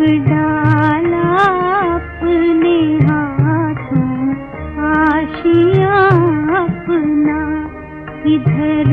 कि डाला अपने हाथों आशिया अपना किधर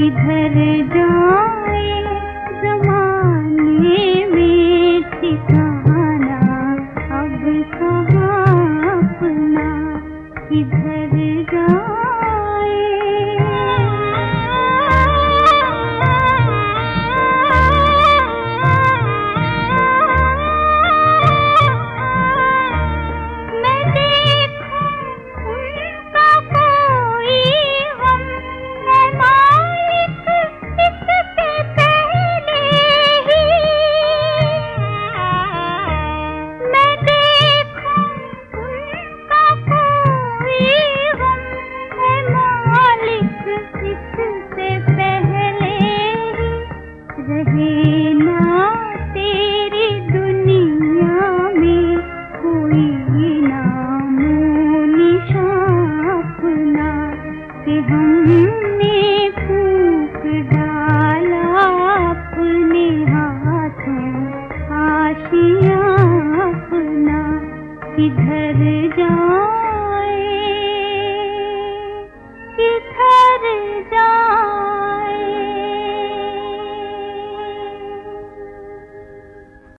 किधर जाए जमाने में ठिकाना अब कहाँ अपना किधर किधर जा